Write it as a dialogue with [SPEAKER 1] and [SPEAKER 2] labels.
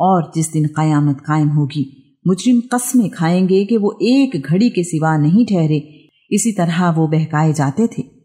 [SPEAKER 1] और जिस दिन कयामत कायम होगी, मुजरिम कस्में खाएँगे कि वो एक घड़ी के सिवा नहीं ठहरे। इसी तरह वो बहकाए जाते थे।